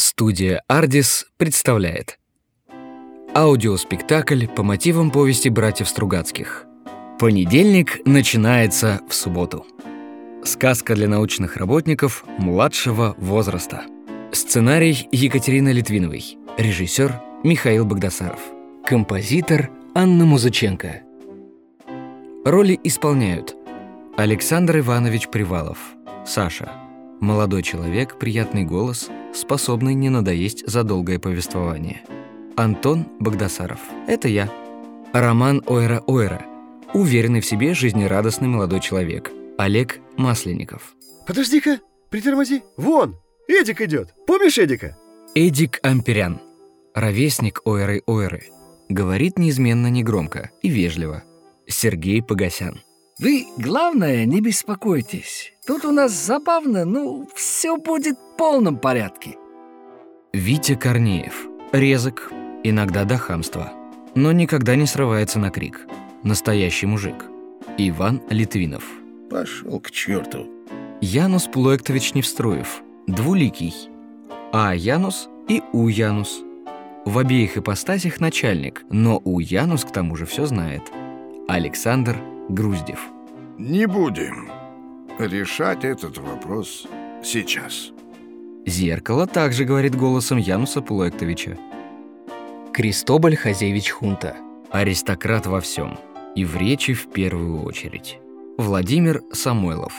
Студия «Ардис» представляет. Аудиоспектакль по мотивам повести братьев Стругацких. Понедельник начинается в субботу. Сказка для научных работников младшего возраста. Сценарий Екатерины Литвиновой. Режиссер Михаил Богдасаров. Композитор Анна Музыченко. Роли исполняют Александр Иванович Привалов Саша Молодой человек, приятный голос, способный не надоесть за долгое повествование. Антон Богдасаров. Это я. Роман Ойра-Ойра. Уверенный в себе, жизнерадостный молодой человек. Олег Масленников. Подожди-ка, притормози. Вон, Эдик идет. Помнишь Эдика? Эдик Амперян. Ровесник Ойры-Ойры. Говорит неизменно негромко и вежливо. Сергей Погосян. Вы, главное, не беспокойтесь. Тут у нас забавно, ну, все будет в полном порядке. Витя Корнеев. Резок, иногда до хамства. Но никогда не срывается на крик. Настоящий мужик. Иван Литвинов. Пошел к черту. Янус Плуэктович Невстроев. Двуликий. А Янус и У Янус. В обеих ипостасях начальник, но У Янус к тому же все знает. Александр Груздев. Не будем решать этот вопрос сейчас. Зеркало также говорит голосом Януса Пулуэктовича. Кристобаль Хазевич Хунта. Аристократ во всем. И в речи в первую очередь. Владимир Самойлов.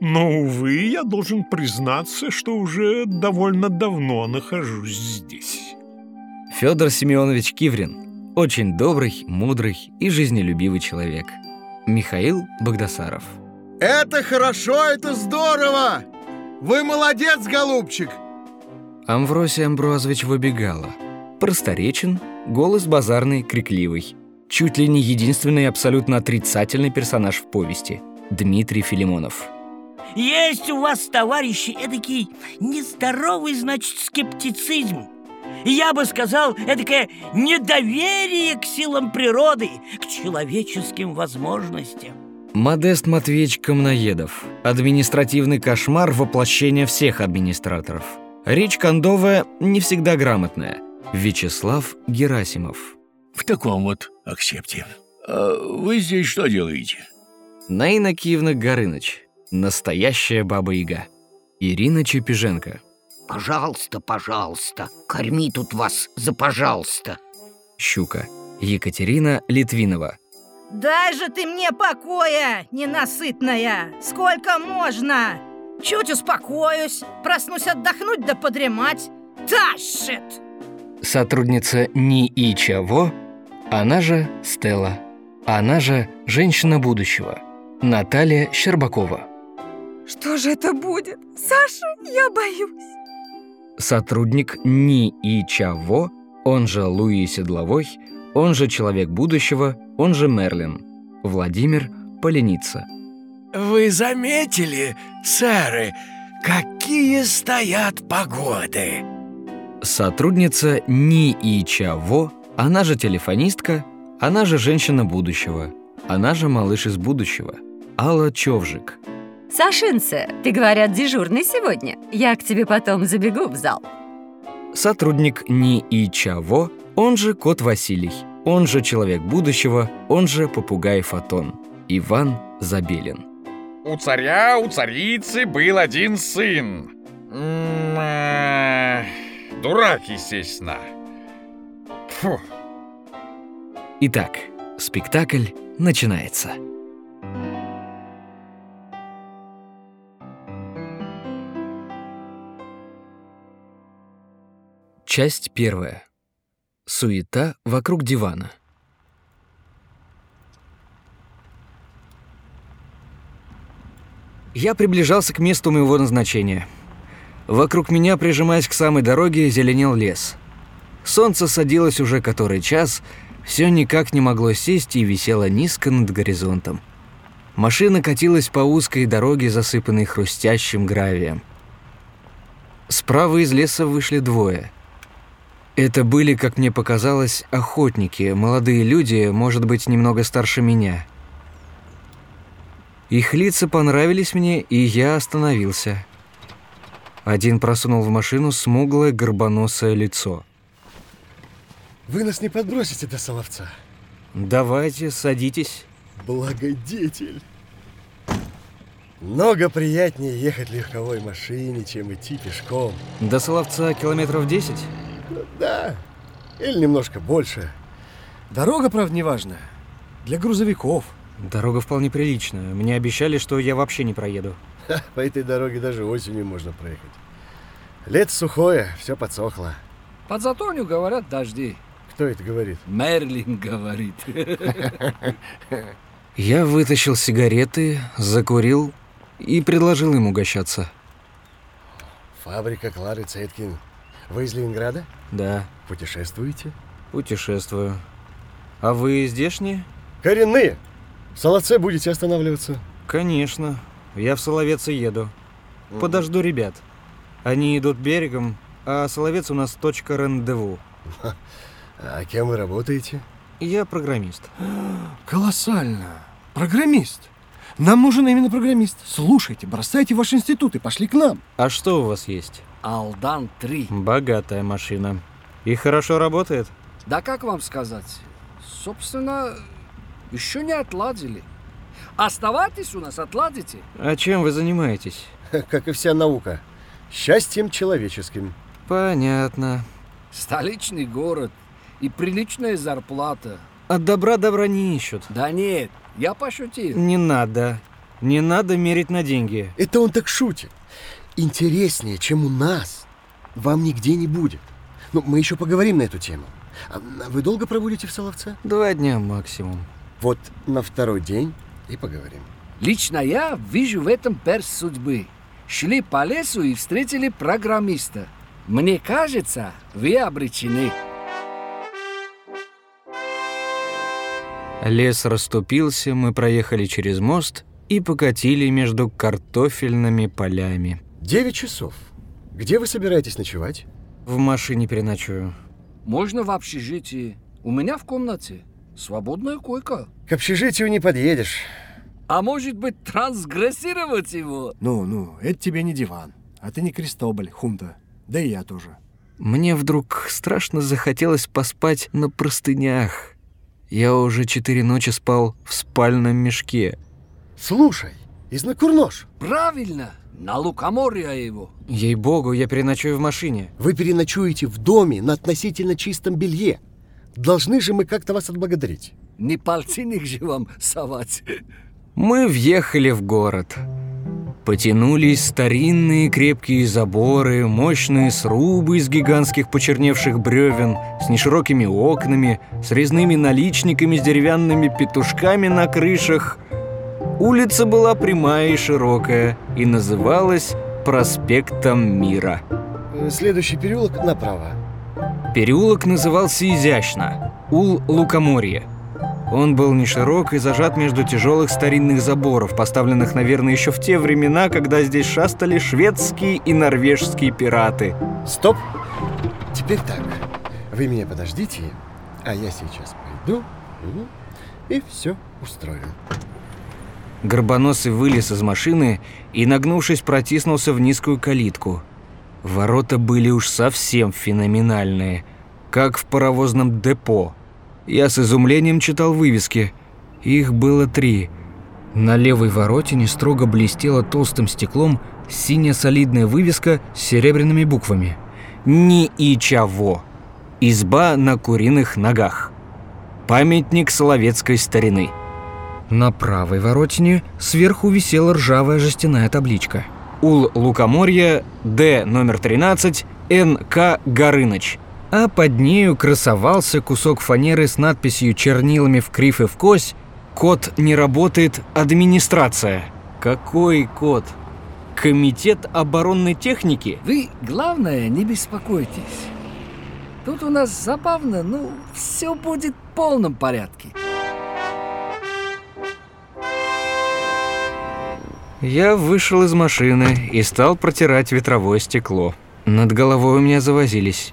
Но, увы, я должен признаться, что уже довольно давно нахожусь здесь. Федор Семенович Киврин. Очень добрый, мудрый и жизнелюбивый человек – Михаил Богдасаров. Это хорошо, это здорово! Вы молодец, голубчик! Амвросий Амброзович выбегала. Просторечен, голос базарный, крикливый. Чуть ли не единственный абсолютно отрицательный персонаж в повести – Дмитрий Филимонов. Есть у вас, товарищи, эдакий нездоровый, значит, скептицизм. Я бы сказал, эдакое недоверие к силам природы, к человеческим возможностям. Модест Матвеевич Камноедов. Административный кошмар воплощения всех администраторов. Речь кондовая не всегда грамотная. Вячеслав Герасимов. В таком вот аксепте. А вы здесь что делаете? Наина Киевна Горыныч. Настоящая баба-яга. Ирина Чепиженко. Пожалуйста, пожалуйста, корми тут вас за пожалуйста. Щука. Екатерина Литвинова. Дай же ты мне покоя, ненасытная! Сколько можно? Чуть успокоюсь, проснусь отдохнуть да подремать. Тащит! Сотрудница Ни и Чаво, она же Стелла, она же женщина будущего, Наталья Щербакова. Что же это будет? Саша, я боюсь сотрудник Ни и Чаво, он же Луи Седловой, он же Человек будущего, он же Мерлин, Владимир Поленица. Вы заметили, сэры, какие стоят погоды? Сотрудница Ни и Чаво, она же телефонистка, она же женщина будущего, она же малыш из будущего, Алла Човжик – Сашинце, ты, говорят, дежурный сегодня. Я к тебе потом забегу в зал. Сотрудник Ни и Чаво, он же кот Василий, он же человек будущего, он же попугай Фотон, Иван Забелин. У царя, у царицы был один сын. Дурак, естественно. Фу. Итак, спектакль начинается. Часть первая. Суета вокруг дивана. Я приближался к месту моего назначения. Вокруг меня, прижимаясь к самой дороге, зеленел лес. Солнце садилось уже который час, все никак не могло сесть и висело низко над горизонтом. Машина катилась по узкой дороге, засыпанной хрустящим гравием. Справа из леса вышли двое – это были, как мне показалось, охотники, молодые люди, может быть, немного старше меня. Их лица понравились мне, и я остановился. Один просунул в машину смуглое горбоносое лицо. Вы нас не подбросите до Соловца? Давайте, садитесь. Благодетель. Много приятнее ехать в легковой машине, чем идти пешком. До Соловца километров 10? Да, или немножко больше. Дорога, правда, не важна. Для грузовиков. Дорога вполне приличная. Мне обещали, что я вообще не проеду. Ха, по этой дороге даже осенью можно проехать. Лето сухое, все подсохло. Под затонью говорят дожди. Кто это говорит? Мерлин говорит. Я вытащил сигареты, закурил и предложил им угощаться. Фабрика Клары Цеткин. Вы из Ленинграда? Да. Путешествуете? Путешествую. А вы здешние? Коренные. В Солоце будете останавливаться? Конечно. Я в Соловец и еду. Подожду ребят. Они идут берегом, а Соловец у нас точка рандеву. А кем вы работаете? Я программист. Колоссально. Программист. Нам нужен именно программист. Слушайте, бросайте ваш институт и пошли к нам. А что у вас есть? Алдан 3. Богатая машина. И хорошо работает? Да как вам сказать? Собственно, еще не отладили. Оставайтесь у нас, отладите. А чем вы занимаетесь? Как и вся наука. Счастьем человеческим. Понятно. Столичный город и приличная зарплата. От добра добра не ищут. Да нет, я пошутил. Не надо. Не надо мерить на деньги. Это он так шутит. Интереснее, чем у нас, вам нигде не будет. Ну, мы еще поговорим на эту тему. А вы долго проводите в Соловце? Два дня максимум. Вот на второй день и поговорим. Лично я вижу в этом перс судьбы. Шли по лесу и встретили программиста. Мне кажется, вы обречены. Лес расступился, мы проехали через мост и покатили между картофельными полями. Девять часов. Где вы собираетесь ночевать? В машине переночую. Можно в общежитии. У меня в комнате. Свободная койка. К общежитию не подъедешь. А может быть, трансгрессировать его? Ну, ну, это тебе не диван. А ты не Крестоболь, хунта. Да и я тоже. Мне вдруг страшно захотелось поспать на простынях. Я уже четыре ночи спал в спальном мешке. Слушай, из Накурнош. Правильно, на лукоморье его. Ей-богу, я переночую в машине. Вы переночуете в доме на относительно чистом белье. Должны же мы как-то вас отблагодарить. Не полтинник же вам совать. Мы въехали в город. Потянулись старинные крепкие заборы, мощные срубы из гигантских почерневших бревен, с неширокими окнами, с резными наличниками, с деревянными петушками на крышах. Улица была прямая и широкая и называлась проспектом Мира. Следующий переулок направо. Переулок назывался изящно – Ул-Лукоморье. Он был не широк и зажат между тяжелых старинных заборов, поставленных, наверное, еще в те времена, когда здесь шастали шведские и норвежские пираты. Стоп! Теперь так. Вы меня подождите, а я сейчас пойду и все устрою. Горбоносый вылез из машины и, нагнувшись, протиснулся в низкую калитку. Ворота были уж совсем феноменальные, как в паровозном депо. Я с изумлением читал вывески. Их было три. На левой воротине строго блестела толстым стеклом синяя солидная вывеска с серебряными буквами. «Ни и чего. Изба на куриных ногах. Памятник соловецкой старины». На правой воротине сверху висела ржавая жестяная табличка. Ул Лукоморья, Д номер 13, Н.К. Горыныч. А под нею красовался кусок фанеры с надписью чернилами в крив и в кось «Код не работает, администрация». Какой код? Комитет оборонной техники? Вы, главное, не беспокойтесь. Тут у нас забавно, ну, все будет в полном порядке. Я вышел из машины и стал протирать ветровое стекло. Над головой у меня завозились.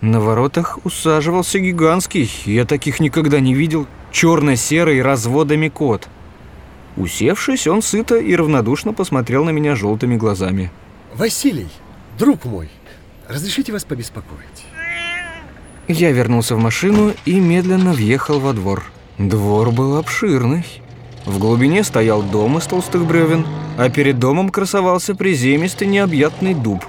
На воротах усаживался гигантский, я таких никогда не видел, черно-серый разводами кот. Усевшись, он сыто и равнодушно посмотрел на меня желтыми глазами. Василий, Друг мой, разрешите вас побеспокоить? Я вернулся в машину и медленно въехал во двор. Двор был обширный. В глубине стоял дом из толстых бревен, а перед домом красовался приземистый необъятный дуб.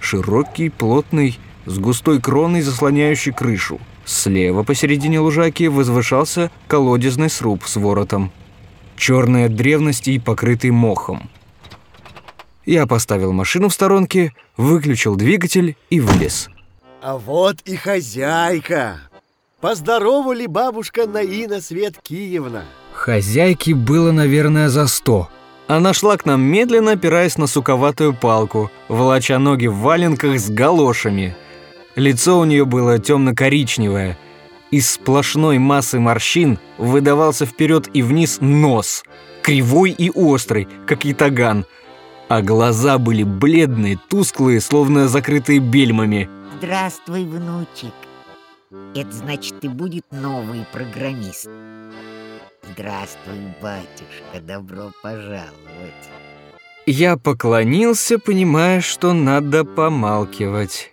Широкий, плотный, с густой кроной, заслоняющий крышу. Слева посередине лужаки возвышался колодезный сруб с воротом. Черный от древности и покрытый мохом. Я поставил машину в сторонке, выключил двигатель и вылез. А вот и хозяйка. Поздоровали бабушка Наина Свет Киевна. Хозяйке было, наверное, за сто. Она шла к нам медленно, опираясь на суковатую палку, волоча ноги в валенках с галошами. Лицо у нее было темно-коричневое. Из сплошной массы морщин выдавался вперед и вниз нос, кривой и острый, как ятаган, а глаза были бледные, тусклые, словно закрытые бельмами. Здравствуй, внучек. Это значит, ты будет новый программист. Здравствуй, батюшка, добро пожаловать. Я поклонился, понимая, что надо помалкивать.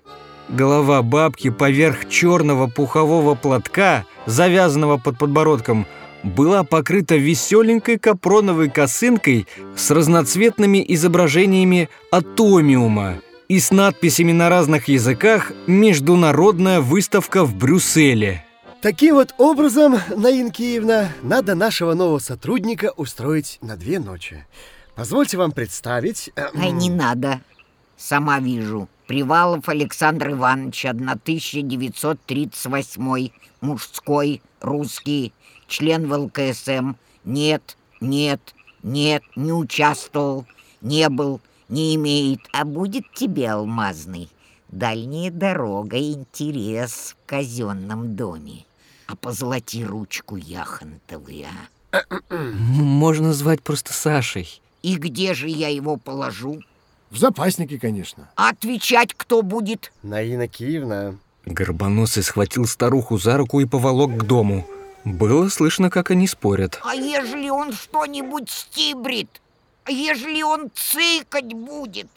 Голова бабки поверх черного пухового платка, завязанного под подбородком, была покрыта веселенькой капроновой косынкой с разноцветными изображениями атомиума и с надписями на разных языках «Международная выставка в Брюсселе». Таким вот образом, Наин Киевна, надо нашего нового сотрудника устроить на две ночи. Позвольте вам представить... э, Ай, не надо. Сама вижу. Привалов Александр Иванович, 1938, мужской, русский, член ВЛКСМ. Нет, нет, нет, не участвовал, не был, не имеет. А будет тебе, Алмазный, дальняя дорога и интерес в казенном доме. А позолоти ручку яхонтовую, а? Можно звать просто Сашей. И где же я его положу? В запаснике, конечно. А отвечать кто будет? Наина Киевна. Горбоносый схватил старуху за руку и поволок к дому. Было слышно, как они спорят. А ежели он что-нибудь стибрит? А ежели он цыкать будет?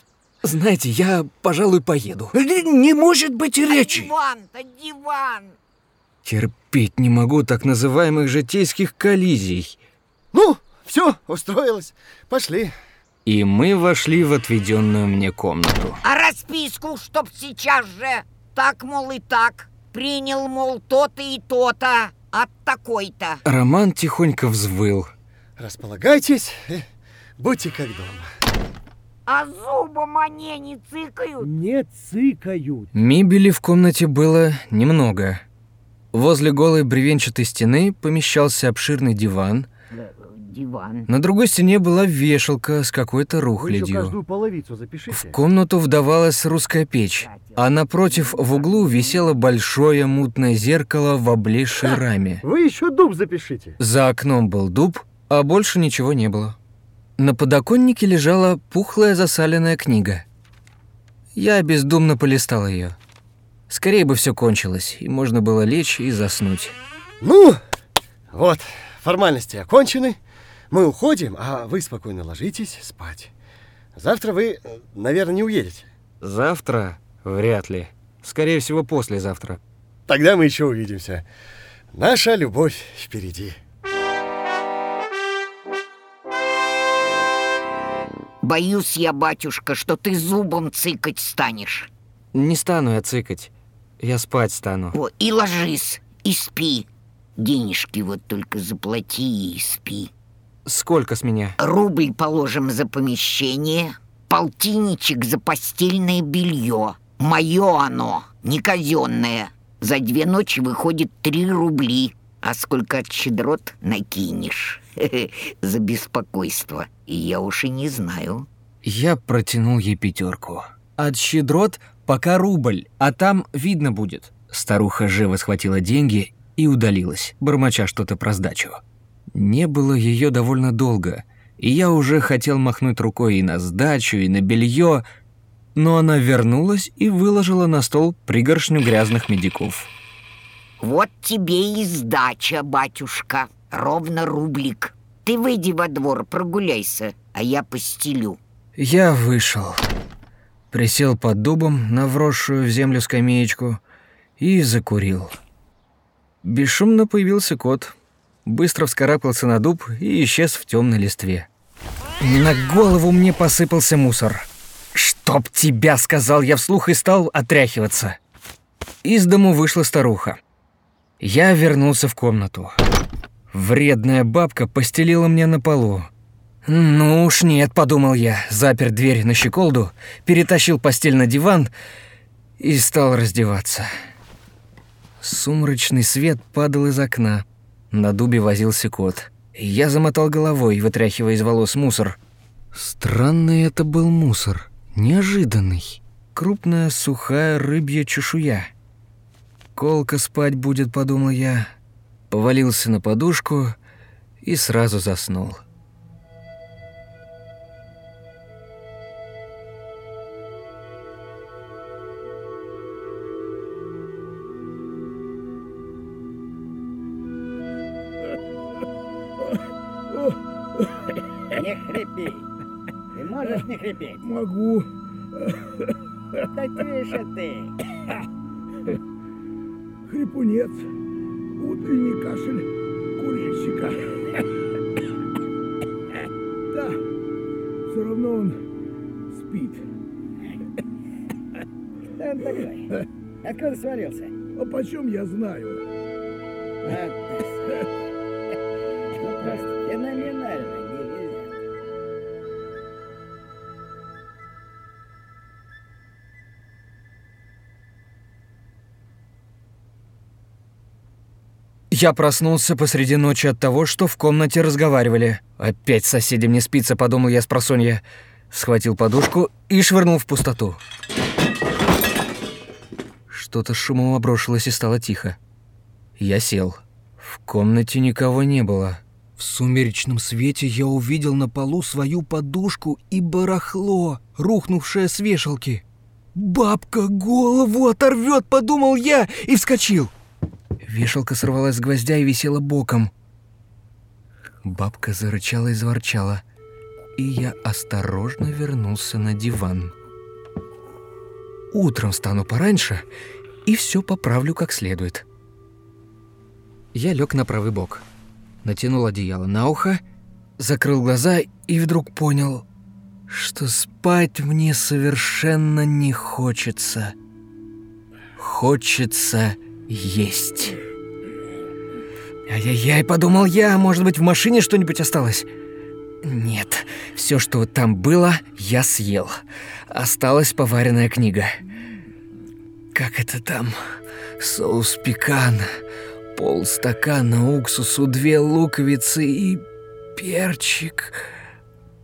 Знаете, я, пожалуй, поеду. Не может быть и А речи. диван-то диван. Терпеть не могу так называемых житейских коллизий. Ну, все, устроилась. Пошли. И мы вошли в отведенную мне комнату. А расписку, чтоб сейчас же. Так, мол, и так. Принял, мол, то-то и то-то. От такой-то. Роман тихонько взвыл. Располагайтесь, э, будьте как дома. А зубом они не цыкают. Не цыкают. Мебели в комнате было немного. Возле голой бревенчатой стены помещался обширный диван. Диван. На другой стене была вешалка с какой-то рухлядью. В комнату вдавалась русская печь, а напротив в углу висело большое мутное зеркало в облезшей раме. Вы еще дуб запишите. За окном был дуб, а больше ничего не было. На подоконнике лежала пухлая засаленная книга. Я бездумно полистал ее. Скорее бы все кончилось, и можно было лечь и заснуть. Ну, вот, формальности окончены. Мы уходим, а вы спокойно ложитесь спать. Завтра вы, э, наверное, не уедете. Завтра? Вряд ли. Скорее всего, послезавтра. Тогда мы еще увидимся. Наша любовь впереди. Боюсь я, батюшка, что ты зубом цыкать станешь. Не стану я цыкать. Я спать стану. О, и ложись, и спи. Денежки вот только заплати и спи. Сколько с меня? Рубль положим за помещение, полтинничек за постельное белье. Мое оно, не казенное. За две ночи выходит три рубли. А сколько от щедрот накинешь? За беспокойство. И я уж и не знаю. Я протянул ей пятерку. От щедрот пока рубль, а там видно будет. Старуха живо схватила деньги и удалилась, бормоча что-то про сдачу. Не было ее довольно долго, и я уже хотел махнуть рукой и на сдачу, и на белье, но она вернулась и выложила на стол пригоршню грязных медиков. Вот тебе и сдача, батюшка. Ровно рублик. Ты выйди во двор, прогуляйся, а я постелю. Я вышел. Присел под дубом на вросшую в землю скамеечку и закурил. Бесшумно появился кот, быстро вскарабкался на дуб и исчез в темной листве. На голову мне посыпался мусор. «Чтоб тебя!» — сказал я вслух и стал отряхиваться. Из дому вышла старуха. Я вернулся в комнату. Вредная бабка постелила мне на полу. «Ну уж нет», — подумал я, запер дверь на щеколду, перетащил постель на диван и стал раздеваться. Сумрачный свет падал из окна. На дубе возился кот. Я замотал головой, вытряхивая из волос мусор. Странный это был мусор, неожиданный. Крупная сухая рыбья чешуя. Колка спать будет, подумал я. Повалился на подушку и сразу заснул. Не хрипи. Ты можешь не хрипеть? Могу. Да тише ты. Хрипунец. Утренний кашель курильщика. Да, все равно он спит. Кто он такой? Откуда свалился? А почем я знаю? Ты. Ну, просто феноменально Я проснулся посреди ночи от того, что в комнате разговаривали. Опять соседям не спится, подумал я с просонья. Схватил подушку и швырнул в пустоту. Что-то шумом оброшилось и стало тихо. Я сел. В комнате никого не было. В сумеречном свете я увидел на полу свою подушку и барахло, рухнувшее с вешалки. «Бабка голову оторвет!» – подумал я и вскочил. Вешалка сорвалась с гвоздя и висела боком. Бабка зарычала и заворчала, и я осторожно вернулся на диван. Утром встану пораньше и все поправлю как следует. Я лег на правый бок, натянул одеяло на ухо, закрыл глаза и вдруг понял, что спать мне совершенно не хочется. Хочется есть. Ай-яй-яй, подумал я, может быть, в машине что-нибудь осталось? Нет, все, что там было, я съел. Осталась поваренная книга. Как это там? Соус пекан, полстакана уксусу, две луковицы и перчик.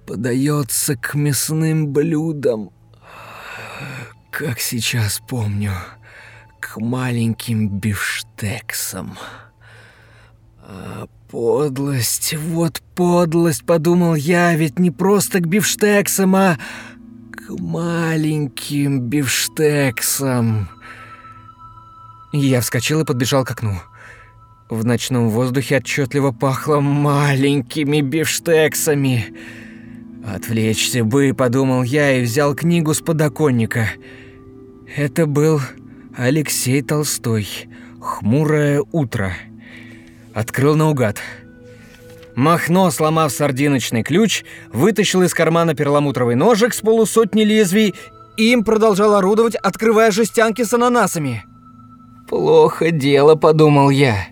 Подается к мясным блюдам. Как сейчас помню, маленьким бифштексам. А подлость, вот подлость, подумал я, ведь не просто к бифштексам, а к маленьким бифштексам. Я вскочил и подбежал к окну. В ночном воздухе отчетливо пахло маленькими бифштексами. Отвлечься бы, подумал я и взял книгу с подоконника. Это был Алексей Толстой. Хмурое утро. Открыл наугад. Махно, сломав сардиночный ключ, вытащил из кармана перламутровый ножик с полусотни лезвий и им продолжал орудовать, открывая жестянки с ананасами. «Плохо дело», — подумал я.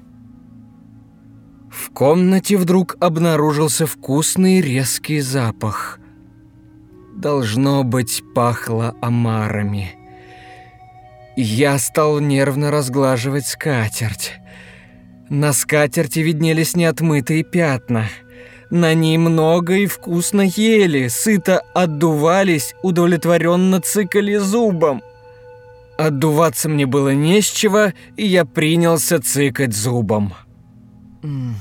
В комнате вдруг обнаружился вкусный резкий запах. Должно быть, пахло омарами. Я стал нервно разглаживать скатерть. На скатерти виднелись неотмытые пятна. На ней много и вкусно ели, сыто отдувались, удовлетворенно цыкали зубом. Отдуваться мне было не с чего, и я принялся цыкать зубом. М.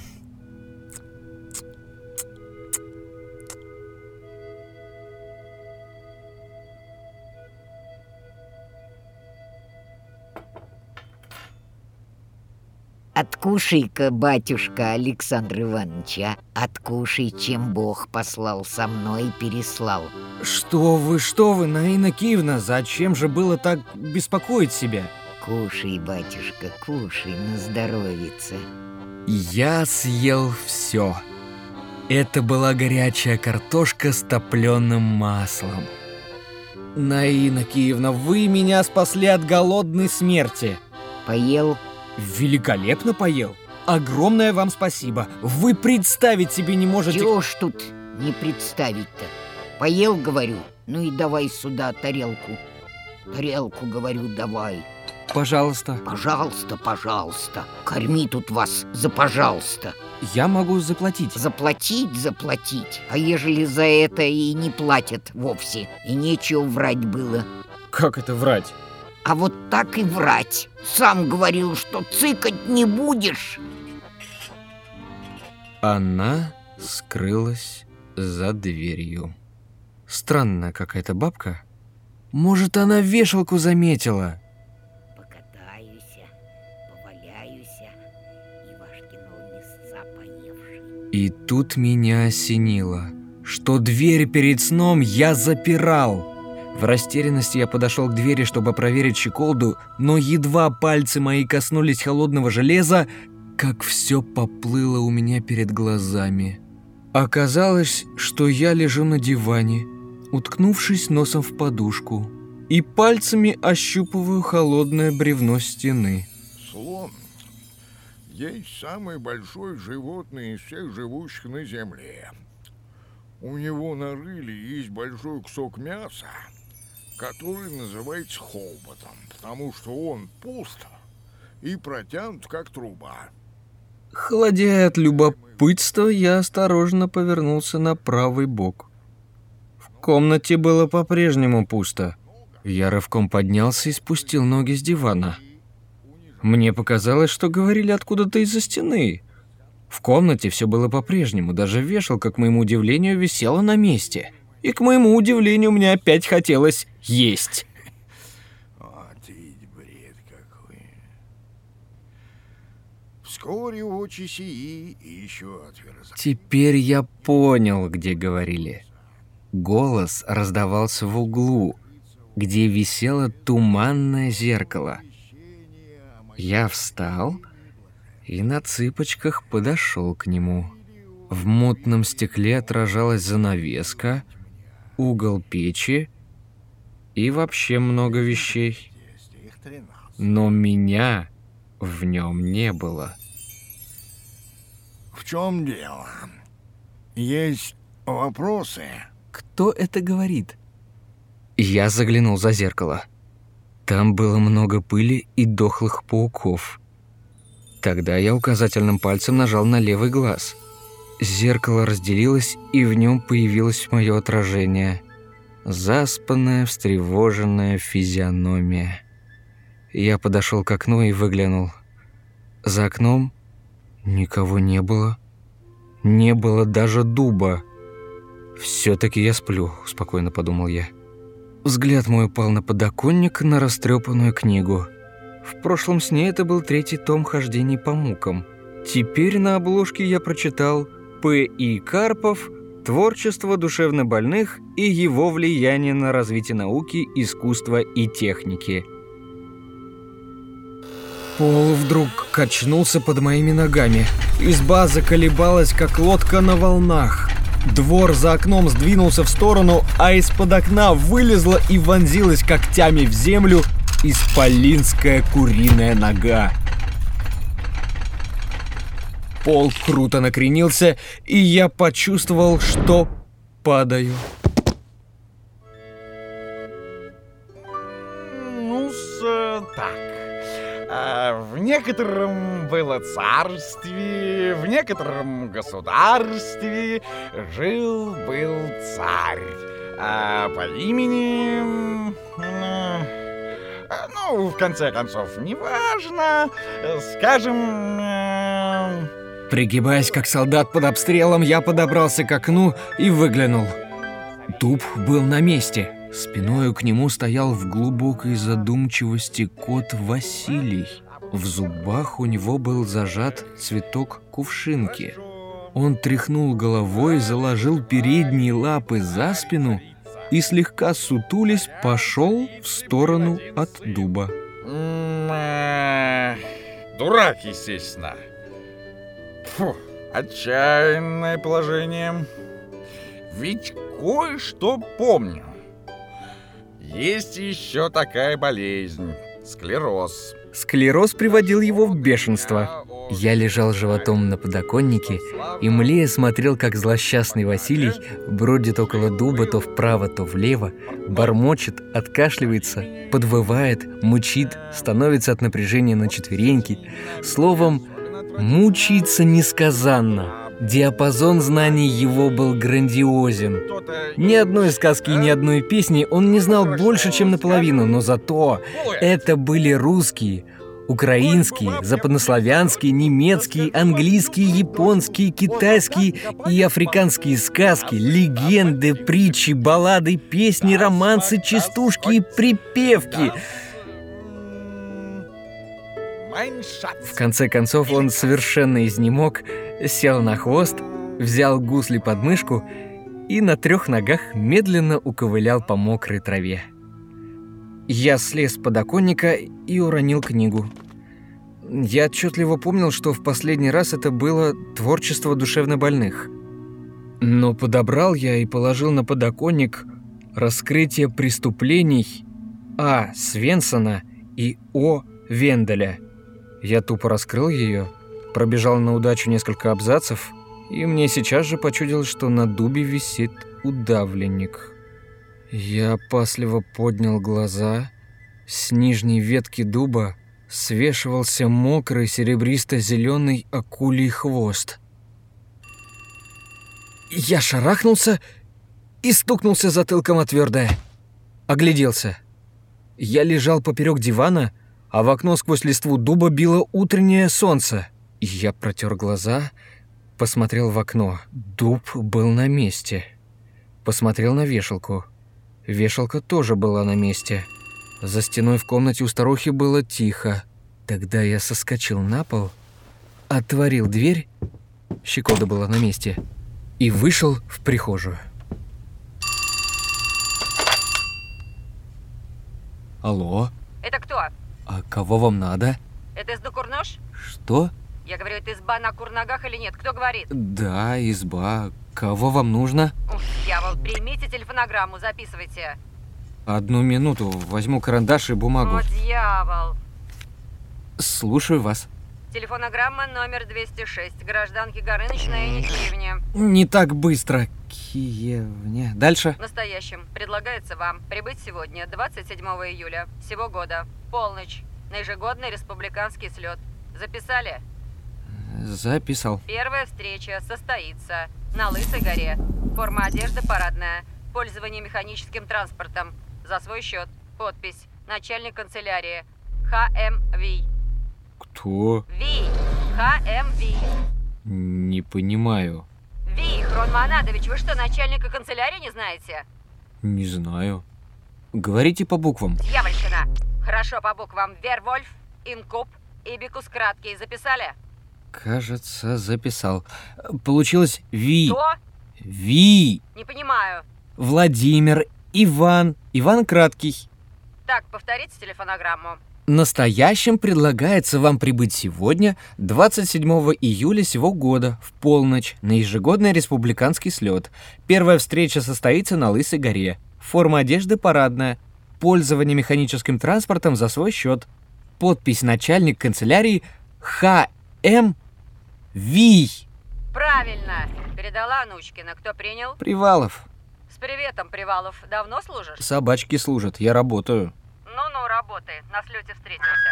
Откушай-ка, батюшка Александр Иванович, а? Откушай, чем Бог послал со мной и переслал. Что вы, что вы, Наина Киевна, зачем же было так беспокоить себя? Кушай, батюшка, кушай на здоровице. Я съел все. Это была горячая картошка с топленым маслом. Наина Киевна, вы меня спасли от голодной смерти. Поел? Великолепно поел. Огромное вам спасибо. Вы представить себе не можете... Чего ж тут не представить-то? Поел, говорю, ну и давай сюда тарелку. Тарелку, говорю, давай. Пожалуйста. Пожалуйста, пожалуйста. Корми тут вас за пожалуйста. Я могу заплатить. Заплатить, заплатить. А ежели за это и не платят вовсе, и нечего врать было. Как это врать? А вот так и врать. Сам говорил, что цыкать не будешь. Она скрылась за дверью. Странная какая-то бабка. Может, она вешалку заметила? Покатаюсь, поваляюсь. И тут меня осенило, что дверь перед сном я запирал. В растерянности я подошел к двери, чтобы проверить щеколду, но едва пальцы мои коснулись холодного железа, как все поплыло у меня перед глазами. Оказалось, что я лежу на диване, уткнувшись носом в подушку, и пальцами ощупываю холодное бревно стены. Слон есть самый большой животное из всех живущих на Земле. У него на рыле есть большой кусок мяса, который называется хоботом, потому что он пуст и протянут, как труба. Холодея от любопытства, я осторожно повернулся на правый бок. В комнате было по-прежнему пусто. Я рывком поднялся и спустил ноги с дивана. Мне показалось, что говорили откуда-то из-за стены. В комнате все было по-прежнему, даже вешалка, к моему удивлению, висела на месте. И, к моему удивлению, мне опять хотелось есть. Вот ведь бред какой. Вскоре очи сии еще отверзались. Теперь я понял, где говорили. Голос раздавался в углу, где висело туманное зеркало. Я встал и на цыпочках подошел к нему. В мутном стекле отражалась занавеска, угол печи и вообще много вещей. Но меня в нем не было. В чем дело? Есть вопросы? Кто это говорит? Я заглянул за зеркало. Там было много пыли и дохлых пауков. Тогда я указательным пальцем нажал на левый глаз. Зеркало разделилось, и в нем появилось мое отражение. Заспанная, встревоженная физиономия. Я подошел к окну и выглянул. За окном никого не было. Не было даже дуба. «Все-таки я сплю», – спокойно подумал я. Взгляд мой упал на подоконник, на растрепанную книгу. В прошлом сне это был третий том хождений по мукам. Теперь на обложке я прочитал П. И. Карпов «Творчество душевнобольных и его влияние на развитие науки, искусства и техники». Пол вдруг качнулся под моими ногами. Изба заколебалась, как лодка на волнах. Двор за окном сдвинулся в сторону, а из-под окна вылезла и вонзилась когтями в землю исполинская куриная нога. Пол круто накренился, и я почувствовал, что падаю. ну так. А, В некотором было царстве, в некотором государстве жил-был царь а, по имени... а, Ну, в конце концов, неважно, скажем... Пригибаясь как солдат под обстрелом, я подобрался к окну и выглянул. Дуб был на месте. Спиною к нему стоял в глубокой задумчивости кот Василий. В зубах у него был зажат цветок кувшинки. Он тряхнул головой, заложил передние лапы за спину и, слегка сутулись, пошел в сторону от дуба. Дурак, естественно. Фу, отчаянное положение. Ведь кое-что помню. Есть еще такая болезнь – склероз. Склероз приводил его в бешенство. Я лежал животом на подоконнике и млея смотрел, как злосчастный Василий бродит около дуба то вправо, то влево, бормочет, откашливается, подвывает, мучит, становится от напряжения на четвереньки. Словом, мучается несказанно. Диапазон знаний его был грандиозен. Ни одной сказки ни одной песни он не знал больше, чем наполовину, но зато это были русские, украинские, западнославянские, немецкие, английские, японские, китайские и африканские сказки, легенды, притчи, баллады, песни, романсы, частушки и припевки. В конце концов он совершенно изнемог, сел на хвост, взял гусли под мышку и на трех ногах медленно уковылял по мокрой траве. Я слез с подоконника и уронил книгу. Я отчетливо помнил, что в последний раз это было творчество душевнобольных. Но подобрал я и положил на подоконник раскрытие преступлений А. Свенсона и О. Венделя. Я тупо раскрыл ее, пробежал на удачу несколько абзацев, и мне сейчас же почудилось, что на дубе висит удавленник. Я опасливо поднял глаза. С нижней ветки дуба свешивался мокрый серебристо-зеленый акулий хвост. Я шарахнулся и стукнулся затылком о твердое. Огляделся. Я лежал поперек дивана, а в окно сквозь листву дуба било утреннее солнце. Я протер глаза, посмотрел в окно. Дуб был на месте. Посмотрел на вешалку. Вешалка тоже была на месте. За стеной в комнате у старухи было тихо. Тогда я соскочил на пол, отворил дверь, щеколда была на месте, и вышел в прихожую. Алло, Это кто? А кого вам надо? Это из Курнош? Что? Я говорю, это изба на Курногах или нет? Кто говорит? Да, изба. Кого вам нужно? Ух, дьявол, примите телефонограмму, записывайте. Одну минуту, возьму карандаш и бумагу. О, дьявол. Слушаю вас. Телефонограмма номер 206, гражданки Горыныч на Киевне. Не так быстро. Киевне. Дальше. В настоящем предлагается вам прибыть сегодня, 27 июля, всего года, полночь, на ежегодный республиканский слет. Записали? Записал. Первая встреча состоится на Лысой горе. Форма одежды парадная. Пользование механическим транспортом. За свой счет. Подпись. Начальник канцелярии. Х.М. Кто? Ви. Ви. Не понимаю. Ви, Хрон Манадович, вы что, начальника канцелярии не знаете? Не знаю. Говорите по буквам. Дьявольщина. Хорошо по буквам. Вервольф, Инкуб, Ибикус краткий. Записали? Кажется, записал. Получилось Ви. Что? Ви. Не понимаю. Владимир. Иван. Иван Краткий. Так, повторите телефонограмму. Настоящим предлагается вам прибыть сегодня, 27 июля сего года, в полночь, на ежегодный республиканский слет. Первая встреча состоится на Лысой горе. Форма одежды парадная. Пользование механическим транспортом за свой счет. Подпись начальник канцелярии Х.М. Вий. Правильно. Передала Анучкина. Кто принял? Привалов. С приветом, Привалов. Давно служишь? Собачки служат, я работаю. Ну-ну, работай. На слете встретимся.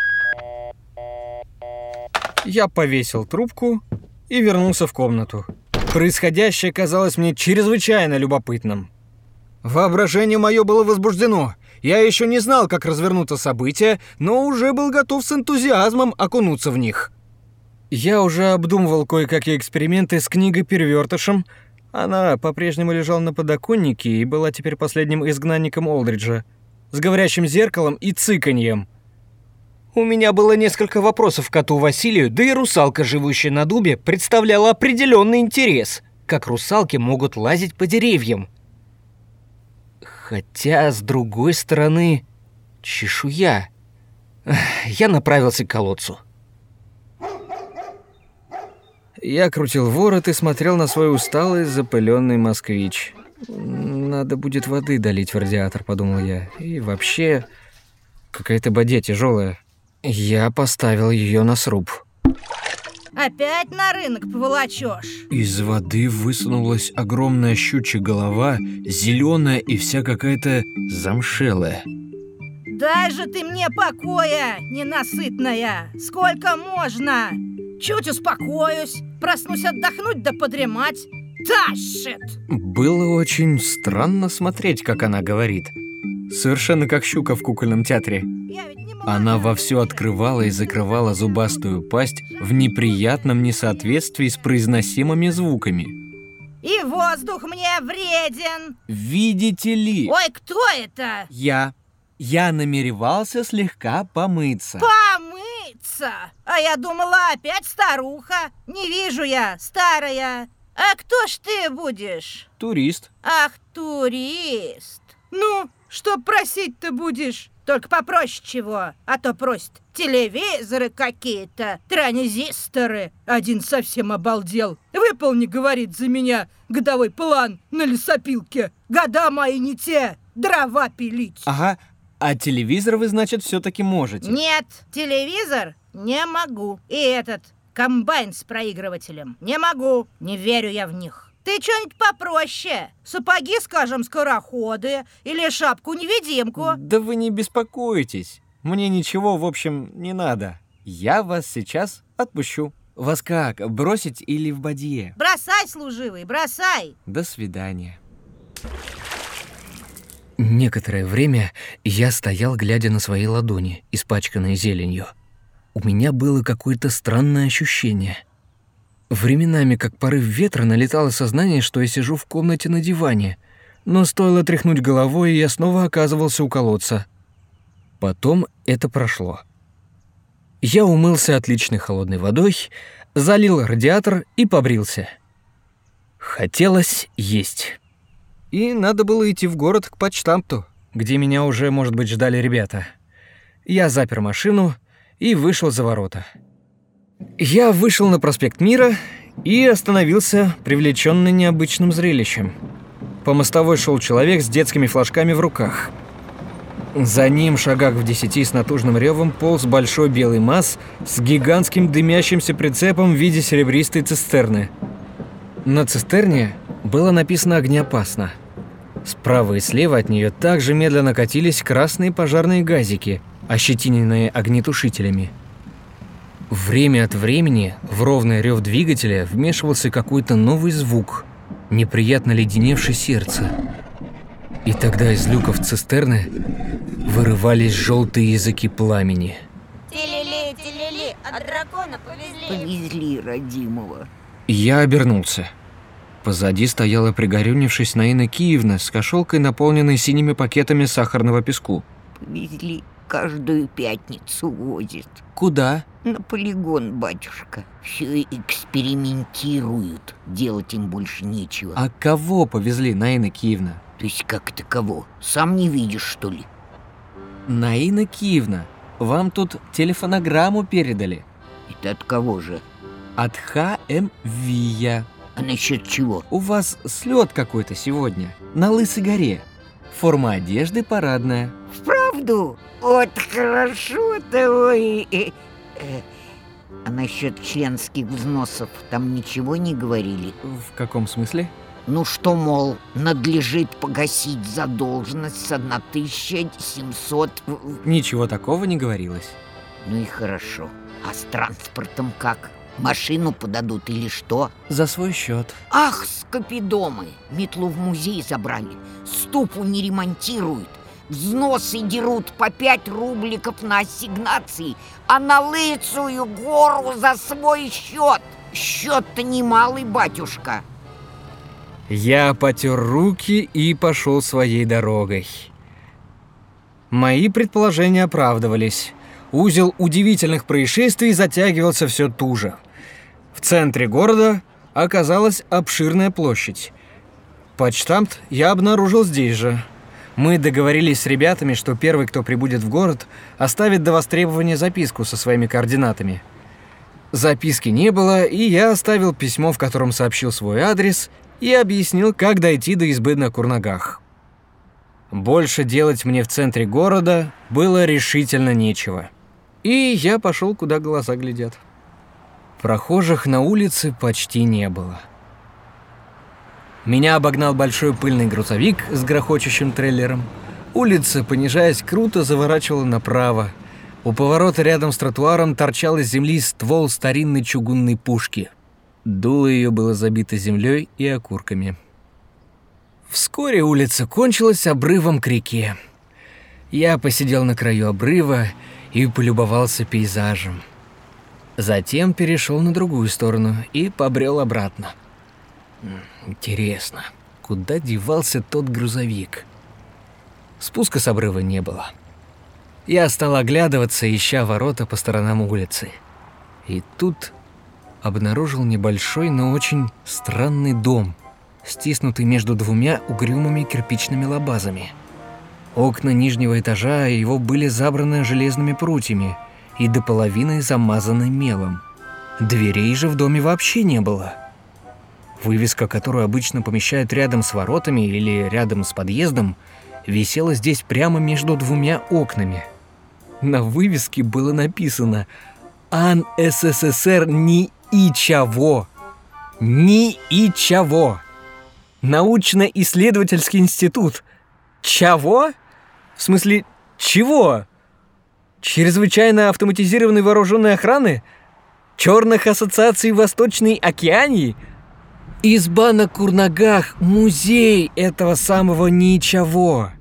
Я повесил трубку и вернулся в комнату. Происходящее казалось мне чрезвычайно любопытным. Воображение мое было возбуждено. Я еще не знал, как развернуться события, но уже был готов с энтузиазмом окунуться в них. Я уже обдумывал кое-какие эксперименты с книгой-перевертышем. Она по-прежнему лежала на подоконнике и была теперь последним изгнанником Олдриджа. С говорящим зеркалом и цыканьем. У меня было несколько вопросов к коту Василию, да и русалка, живущая на дубе, представляла определенный интерес. Как русалки могут лазить по деревьям? Хотя, с другой стороны, чешуя. Я направился к колодцу. Я крутил ворот и смотрел на свой усталый, запыленный москвич. Надо будет воды долить в радиатор, подумал я. И вообще, какая-то бадья тяжелая. Я поставил ее на сруб. Опять на рынок поволочешь? Из воды высунулась огромная щучья голова, зеленая и вся какая-то замшелая. Дай же ты мне покоя, ненасытная! Сколько можно? Чуть успокоюсь, проснусь отдохнуть да подремать. Тащит! Было очень странно смотреть, как она говорит. Совершенно как щука в кукольном театре. Она вовсю открывала и закрывала зубастую пасть в неприятном несоответствии с произносимыми звуками. И воздух мне вреден! Видите ли, Ой, кто это? я... Я намеревался слегка помыться. Помыться! А я думала, опять старуха. Не вижу я, старая. А кто ж ты будешь? Турист. Ах, турист. Ну, что просить ты будешь? Только попроще чего, а то просит телевизоры какие-то, транзисторы. Один совсем обалдел. Выполни, говорит, за меня годовой план на лесопилке. Года мои не те, дрова пилить. Ага, а телевизор вы, значит, все-таки можете? Нет, телевизор не могу. И этот комбайн с проигрывателем не могу. Не верю я в них. Ты что-нибудь попроще. Сапоги, скажем, скороходы или шапку-невидимку. Да вы не беспокойтесь. Мне ничего, в общем, не надо. Я вас сейчас отпущу. Вас как, бросить или в бадье? Бросай, служивый, бросай. До свидания. Некоторое время я стоял, глядя на свои ладони, испачканные зеленью. У меня было какое-то странное ощущение. Временами, как порыв ветра, налетало сознание, что я сижу в комнате на диване. Но стоило тряхнуть головой, и я снова оказывался у колодца. Потом это прошло. Я умылся отличной холодной водой, залил радиатор и побрился. Хотелось есть. И надо было идти в город к почтамту, где меня уже, может быть, ждали ребята. Я запер машину и вышел за ворота. Я вышел на проспект Мира и остановился, привлеченный необычным зрелищем. По мостовой шел человек с детскими флажками в руках. За ним, шагах в десяти с натужным ревом, полз большой белый масс с гигантским дымящимся прицепом в виде серебристой цистерны. На цистерне было написано «Огнеопасно». Справа и слева от нее также медленно катились красные пожарные газики, ощетиненные огнетушителями. Время от времени в ровный рев двигателя вмешивался какой-то новый звук, неприятно леденевший сердце. И тогда из люков цистерны вырывались желтые языки пламени. Телели, телели, от дракона повезли. Повезли родимого. Я обернулся. Позади стояла пригорюнившись Наина Киевна с кошелкой, наполненной синими пакетами сахарного песку. Повезли. Каждую пятницу возят. Куда? На полигон, батюшка. Все экспериментируют. Делать им больше нечего. А кого повезли, Наина Киевна? То есть как это кого? Сам не видишь, что ли? Наина Киевна, вам тут телефонограмму передали. Это от кого же? От ХМ Вия. А насчет чего? У вас слет какой-то сегодня. На Лысой горе. Форма одежды парадная. Вправду? Вот хорошо-то, ой. Э, э, А насчет членских взносов там ничего не говорили? В каком смысле? Ну что, мол, надлежит погасить задолженность с 1700... в- в- Ничего такого не говорилось. Ну и хорошо. А с транспортом как? Машину подадут или что? За свой счет. Ах, скопидомы! Метлу в музей забрали. Ступу не ремонтируют. Взносы дерут по пять рубликов на ассигнации, а на лыцую гору за свой счет. Счет-то немалый, батюшка. Я потер руки и пошел своей дорогой. Мои предположения оправдывались. узел удивительных происшествий затягивался все туже. В центре города оказалась обширная площадь. Почтамт я обнаружил здесь же. Мы договорились с ребятами, что первый, кто прибудет в город, оставит до востребования записку со своими координатами. Записки не было, и я оставил письмо, в котором сообщил свой адрес и объяснил, как дойти до избы на Курнагах. Больше делать мне в центре города было решительно нечего. И я пошел, куда глаза глядят. Прохожих на улице почти не было. Меня обогнал большой пыльный грузовик с грохочущим трейлером. Улица, понижаясь, круто заворачивала направо. У поворота рядом с тротуаром торчал из земли ствол старинной чугунной пушки. Дуло ее было забито землей и окурками. Вскоре улица кончилась обрывом к реке. Я посидел на краю обрыва и полюбовался пейзажем. Затем перешел на другую сторону и побрел обратно. Интересно, куда девался тот грузовик? Спуска с обрыва не было. Я стал оглядываться, ища ворота по сторонам улицы. И тут обнаружил небольшой, но очень странный дом, стиснутый между двумя угрюмыми кирпичными лабазами. Окна нижнего этажа его были забраны железными прутьями и до половины замазаны мелом. Дверей же в доме вообще не было. Вывеска, которую обычно помещают рядом с воротами или рядом с подъездом, висела здесь прямо между двумя окнами. На вывеске было написано «Ан СССР ни и чего». Ни и чего. Научно-исследовательский институт. Чего? В смысле, чего? Чрезвычайно автоматизированной вооруженной охраны? Черных ассоциаций Восточной Океании? Изба на Курнагах – музей этого самого ничего.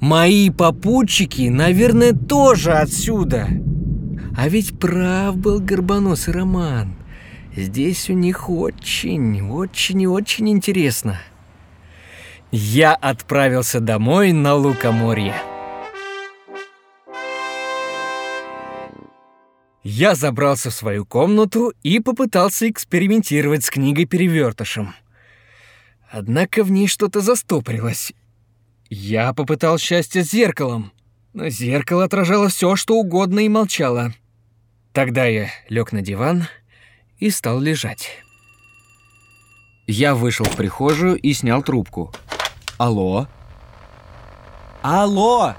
Мои попутчики, наверное, тоже отсюда. А ведь прав был горбоносый Роман. Здесь у них очень, очень и очень интересно. Я отправился домой на Лукоморье. Я забрался в свою комнату и попытался экспериментировать с книгой-перевертышем. Однако в ней что-то застопорилось. Я попытал счастье с зеркалом, но зеркало отражало все, что угодно и молчало. Тогда я лег на диван и стал лежать. Я вышел в прихожую и снял трубку. Алло? Алло!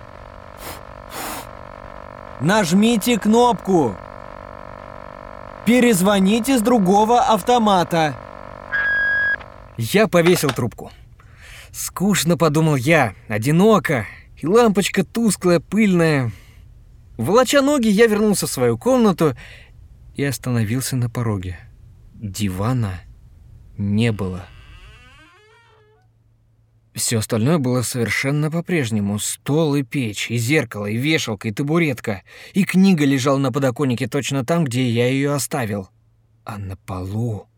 Нажмите кнопку! Перезвоните с другого автомата. Я повесил трубку. Скучно, подумал я, одиноко, и лампочка тусклая, пыльная. Волоча ноги, я вернулся в свою комнату и остановился на пороге. Дивана не было. Все остальное было совершенно по-прежнему. Стол и печь, и зеркало, и вешалка, и табуретка. И книга лежала на подоконнике точно там, где я ее оставил. А на полу,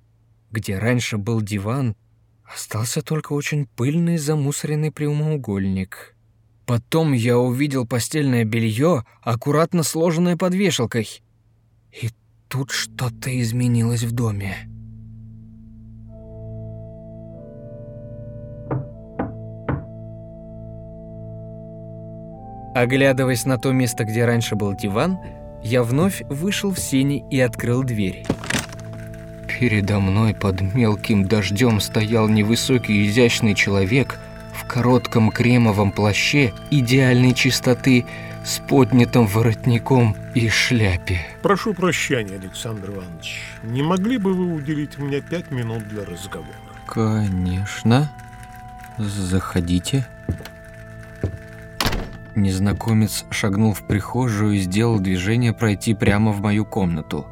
где раньше был диван, остался только очень пыльный замусоренный прямоугольник. Потом я увидел постельное белье, аккуратно сложенное под вешалкой. И тут что-то изменилось в доме. Оглядываясь на то место, где раньше был диван, я вновь вышел в сени и открыл дверь. Передо мной под мелким дождем стоял невысокий изящный человек в коротком кремовом плаще идеальной чистоты с поднятым воротником и шляпе. Прошу прощения, Александр Иванович. Не могли бы вы уделить мне пять минут для разговора? Конечно. Заходите. Незнакомец шагнул в прихожую и сделал движение пройти прямо в мою комнату.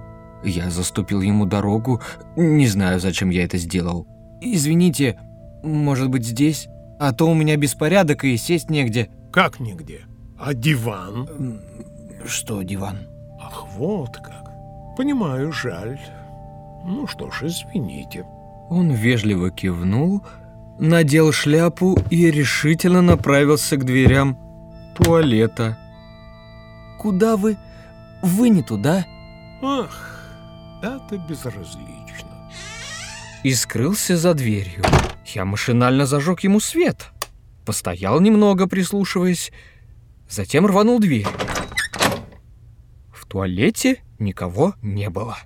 Я заступил ему дорогу, не знаю, зачем я это сделал. «Извините, может быть здесь? А то у меня беспорядок и сесть негде». «Как нигде? А диван?» «Что диван?» «Ах, вот как. Понимаю, жаль. Ну что ж, извините». Он вежливо кивнул, надел шляпу и решительно направился к дверям туалета. «Куда вы? вы не туда. Ах, это безразлично. И скрылся за дверью. Я машинально зажег ему свет. Постоял немного, прислушиваясь. Затем рванул дверь. В туалете никого не было.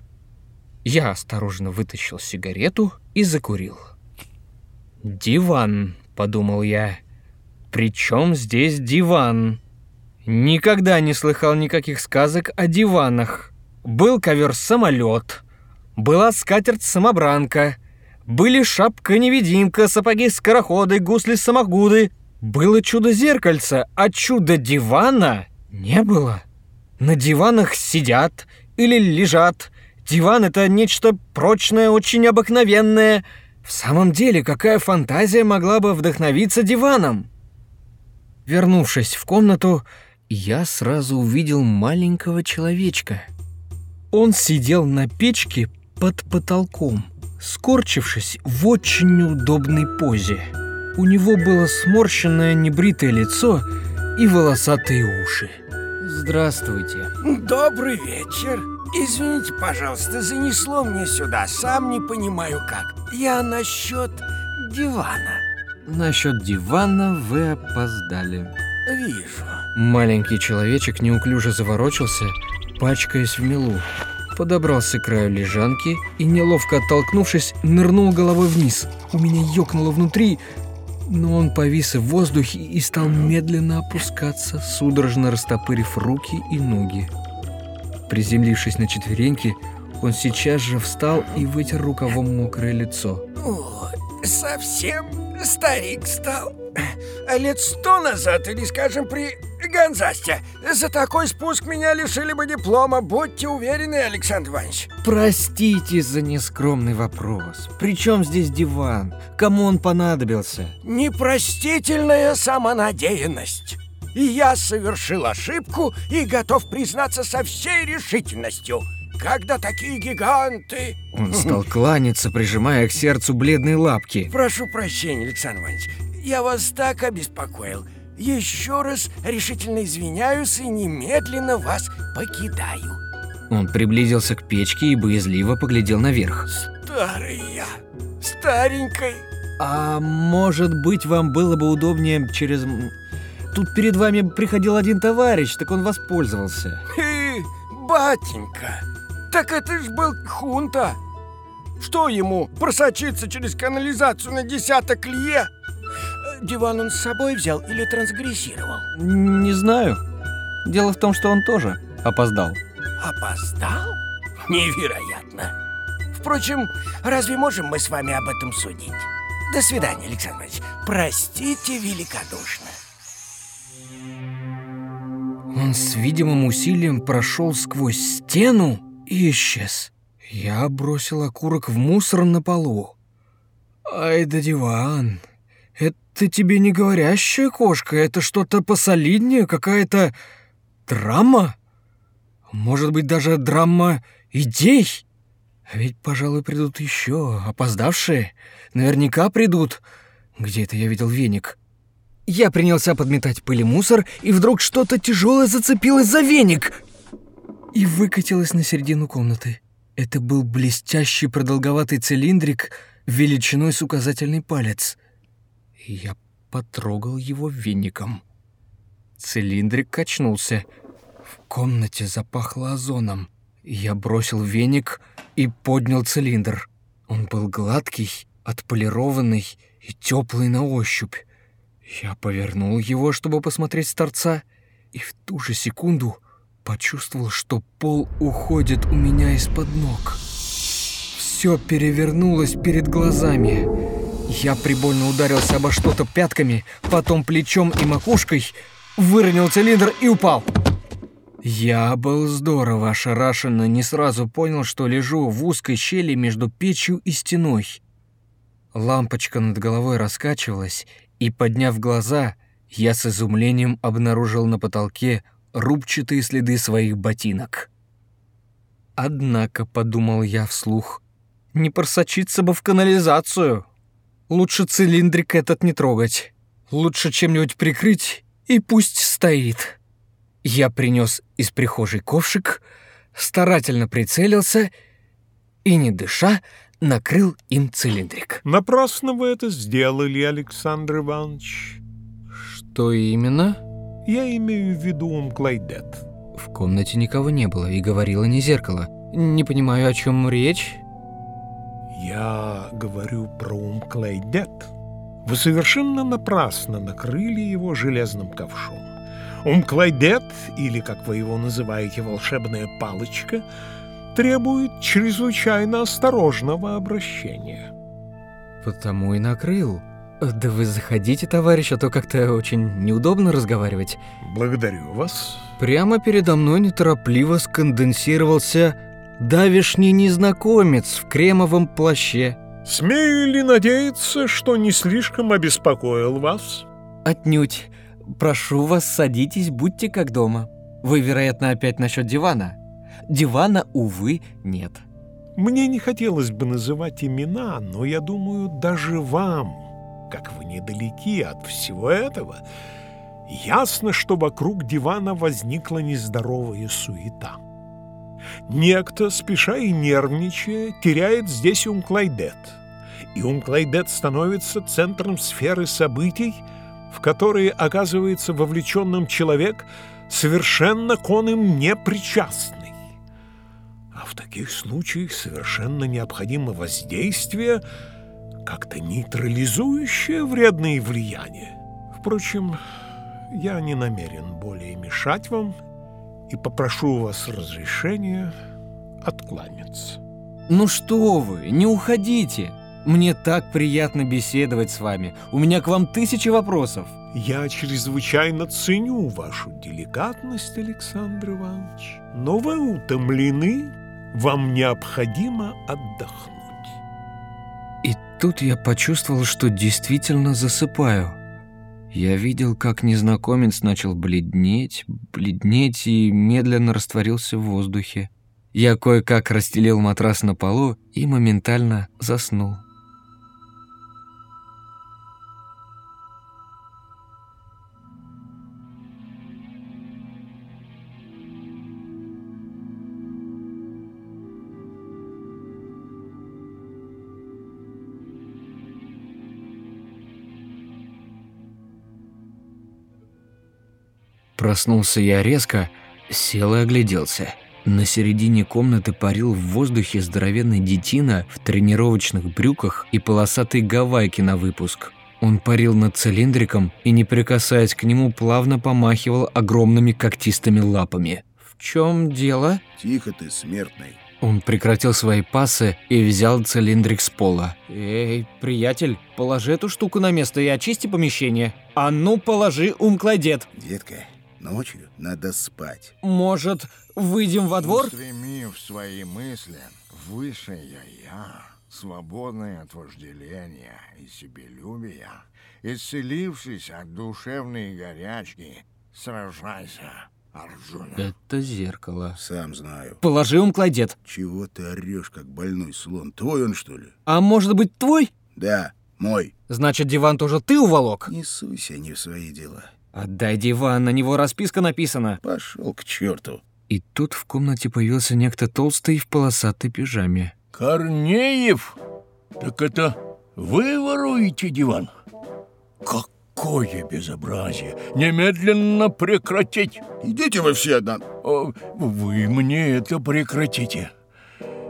Я осторожно вытащил сигарету и закурил. «Диван», — подумал я. «Причем здесь диван?» Никогда не слыхал никаких сказок о диванах. Был ковер-самолет, была скатерть-самобранка, были шапка-невидимка, сапоги-скороходы, гусли-самогуды. Было чудо-зеркальце, а чудо-дивана не было. На диванах сидят или лежат. Диван — это нечто прочное, очень обыкновенное. В самом деле, какая фантазия могла бы вдохновиться диваном? Вернувшись в комнату, я сразу увидел маленького человечка. Он сидел на печке под потолком, скорчившись в очень неудобной позе. У него было сморщенное небритое лицо и волосатые уши. Здравствуйте. Добрый вечер. Извините, пожалуйста, занесло мне сюда, сам не понимаю как. Я насчет дивана. Насчет дивана вы опоздали. Вижу. Маленький человечек неуклюже заворочился, пачкаясь в мелу. Подобрался к краю лежанки и, неловко оттолкнувшись, нырнул головой вниз. У меня ёкнуло внутри, но он повис в воздухе и стал медленно опускаться, судорожно растопырив руки и ноги. Приземлившись на четвереньки, он сейчас же встал и вытер рукавом мокрое лицо. О, совсем старик стал. Лет сто назад, или, скажем, при Гонзасте, за такой спуск меня лишили бы диплома, будьте уверены, Александр Иванович. Простите за нескромный вопрос. Причем здесь диван? Кому он понадобился? Непростительная самонадеянность. И я совершил ошибку и готов признаться со всей решительностью. Когда такие гиганты... Он стал кланяться, прижимая к сердцу бледные лапки. Прошу прощения, Александр Иванович. Я вас так обеспокоил. Еще раз решительно извиняюсь и немедленно вас покидаю. Он приблизился к печке и боязливо поглядел наверх. Старый я, старенький. А может быть, вам было бы удобнее через... Тут перед вами приходил один товарищ, так он воспользовался. Хы, батенька, так это ж был хунта. Что ему, просочиться через канализацию на десяток лье? Диван он с собой взял или трансгрессировал? Не знаю. Дело в том, что он тоже опоздал. Опоздал? Невероятно. Впрочем, разве можем мы с вами об этом судить? До свидания, Александр Иванович. Простите великодушно. Он с видимым усилием прошел сквозь стену и исчез. Я бросил окурок в мусор на полу. Ай да диван. Это тебе не говорящая кошка, это что-то посолиднее, какая-то драма. Может быть, даже драма идей. А ведь, пожалуй, придут еще опоздавшие. Наверняка придут. Где это я видел веник? Я принялся подметать пыль и мусор, и вдруг что-то тяжелое зацепилось за веник и выкатилось на середину комнаты. Это был блестящий продолговатый цилиндрик величиной с указательный палец. Я потрогал его веником. Цилиндрик качнулся. В комнате запахло озоном. Я бросил веник и поднял цилиндр. Он был гладкий, отполированный и теплый на ощупь. Я повернул его, чтобы посмотреть с торца, и в ту же секунду почувствовал, что пол уходит у меня из-под ног. Все перевернулось перед глазами. Я прибольно ударился обо что-то пятками, потом плечом и макушкой, выронил цилиндр и упал. Я был здорово ошарашен и не сразу понял, что лежу в узкой щели между печью и стеной. Лампочка над головой раскачивалась, и, подняв глаза, я с изумлением обнаружил на потолке рубчатые следы своих ботинок. Однако, подумал я вслух, не просочиться бы в канализацию. Лучше цилиндрик этот не трогать. Лучше чем-нибудь прикрыть, и пусть стоит. Я принес из прихожей ковшик, старательно прицелился и, не дыша, накрыл им цилиндрик. Напрасно вы это сделали, Александр Иванович. Что именно? Я имею в виду Умклайдет. В комнате никого не было, и говорило не зеркало. Не понимаю, о чем речь. Я говорю про Умклайдет. Вы совершенно напрасно накрыли его железным ковшом. Умклайдет, или, как вы его называете, волшебная палочка, требует чрезвычайно осторожного обращения. Потому и накрыл. Да вы заходите, товарищ, а то как-то очень неудобно разговаривать. Благодарю вас. Прямо передо мной неторопливо сконденсировался давишний незнакомец в кремовом плаще. Смею ли надеяться, что не слишком обеспокоил вас? Отнюдь. Прошу вас, садитесь, будьте как дома. Вы, вероятно, опять насчет дивана. Дивана, увы, нет. Мне не хотелось бы называть имена, но я думаю, даже вам, как вы недалеки от всего этого, ясно, что вокруг дивана возникла нездоровая суета. Некто, спеша и нервничая, теряет здесь Умклайдет, и Умклайдет становится центром сферы событий, в которые оказывается вовлеченным человек, совершенно к он им не причастный. А в таких случаях совершенно необходимо воздействие, как-то нейтрализующее вредные влияния. Впрочем, я не намерен более мешать вам и попрошу у вас разрешения откланяться. Ну что вы, не уходите. Мне так приятно беседовать с вами. У меня к вам тысячи вопросов. Я чрезвычайно ценю вашу деликатность, Александр Иванович, но вы утомлены, вам необходимо отдохнуть. Тут я почувствовал, что действительно засыпаю. Я видел, как незнакомец начал бледнеть, бледнеть и медленно растворился в воздухе. Я кое-как расстелил матрас на полу и моментально заснул. Проснулся я резко, сел и огляделся. На середине комнаты парил в воздухе здоровенный детина в тренировочных брюках и полосатой гавайке на выпуск. Он парил над цилиндриком и, не прикасаясь к нему, плавно помахивал огромными когтистыми лапами. «В чем дело?» «Тихо ты, смертный». Он прекратил свои пасы и взял цилиндрик с пола. «Эй, приятель, положи эту штуку на место и очисти помещение. А ну, положи умкладет». «Детка, ночью надо спать». «Может, выйдем во двор?» Устремив свои мысли высшее «я», свободное от вожделения и себелюбия, исцелившись от душевной горячки, сражайся, Арджуна. Это зеркало. Сам знаю. Положи умкладет. Чего ты орешь, как больной слон? Твой он, что ли? А может быть, твой? Да, мой. Значит, диван тоже ты уволок? Не суйся не в свои дела. Отдай диван, на него расписка написана. Пошел к черту. И тут в комнате появился некто толстый в полосатой пижаме. Корнеев? Так это вы воруете диван? Какое безобразие! Немедленно прекратить! Идите вы все одна. Вы мне это прекратите.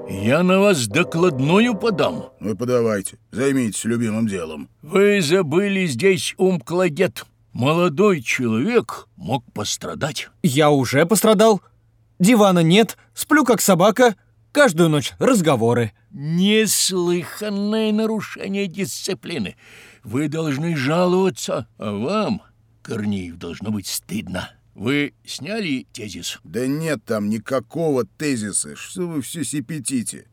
Я на вас докладную подам. Ну и подавайте. Займитесь любимым делом. Вы забыли здесь умкладет. Молодой человек мог пострадать. Я уже пострадал. Дивана нет, сплю как собака. Каждую ночь разговоры. Неслыханное нарушение дисциплины. Вы должны жаловаться, а вам, Корнеев, должно быть стыдно. Вы сняли тезис? Да нет там никакого тезиса. Что вы все сипетите?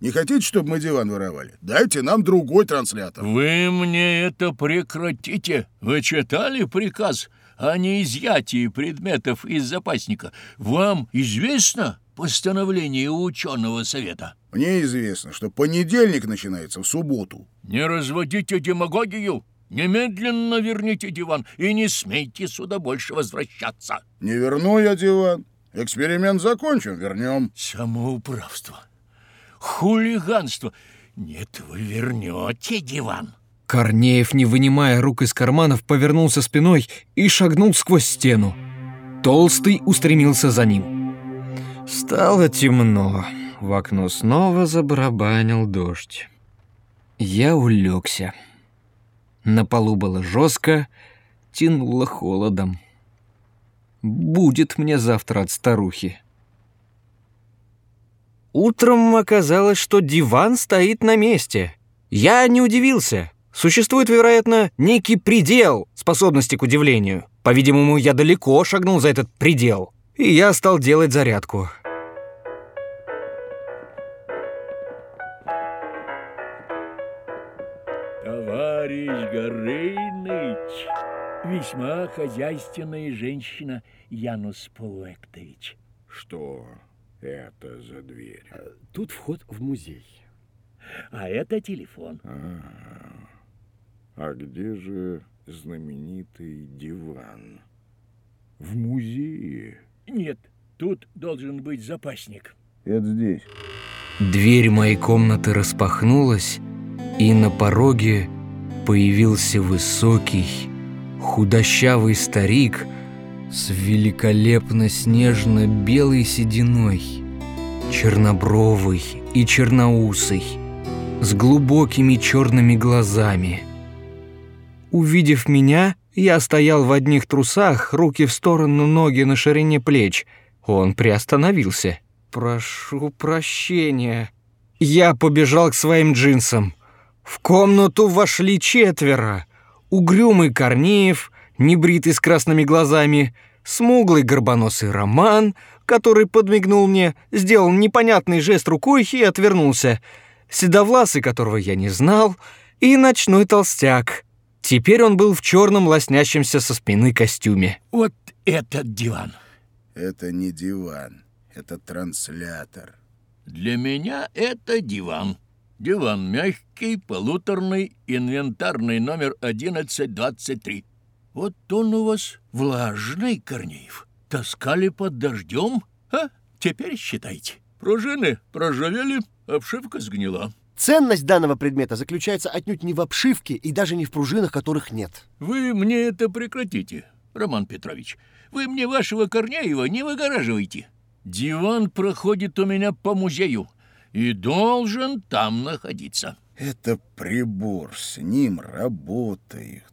Не хотите, чтобы мы диван воровали? Дайте нам другой транслятор. Вы мне это прекратите. Вы читали приказ о неизъятии предметов из запасника? Вам известно постановление ученого совета? Мне известно, что понедельник начинается в субботу. Не разводите демагогию. Немедленно верните диван и не смейте сюда больше возвращаться. Не верну я диван. Эксперимент закончен, вернем. Самоуправство. Хулиганство. Нет, вы вернете диван. Корнеев, не вынимая рук из карманов, повернулся спиной и шагнул сквозь стену. Толстый устремился за ним. Стало темно. В окно снова забарабанил дождь. Я улегся. На полу было жестко, тянуло холодом. Будет мне завтра от старухи. Утром оказалось, что диван стоит на месте. Я не удивился. Существует, вероятно, некий предел способности к удивлению. По-видимому, я далеко шагнул за этот предел. И я стал делать зарядку. Товарищ Горыныч, весьма хозяйственная женщина Янус Полуэктович. Что это за дверь? Тут вход в музей. А это телефон. А, а где же знаменитый диван? В музее? Нет, тут должен быть запасник. Это здесь. Дверь моей комнаты распахнулась, и на пороге появился высокий, худощавый старик с великолепно снежно-белой сединой, чернобровый и черноусый, с глубокими черными глазами. Увидев меня, я стоял в одних трусах, руки в сторону, ноги на ширине плеч. Он приостановился. «Прошу прощения». Я побежал к своим джинсам. В комнату вошли четверо. Угрюмый Корнеев, небритый с красными глазами, смуглый горбоносый Роман, который подмигнул мне, сделал непонятный жест рукой и отвернулся, седовласый, которого я не знал, и ночной толстяк. Теперь он был в черном лоснящемся со спины костюме. Вот этот диван. Это не диван, это транслятор. Для меня это диван. Диван мягкий, полуторный, инвентарный номер 1123. Вот он у вас влажный, Корнеев. Таскали под дождем, а? Теперь считайте. Пружины проржавели, обшивка сгнила. Ценность данного предмета заключается отнюдь не в обшивке и даже не в пружинах, которых нет. Вы мне это прекратите, Роман Петрович. Вы мне вашего Корнеева не выгораживайте. Диван проходит у меня по музею и должен там находиться. Это прибор, с ним работают.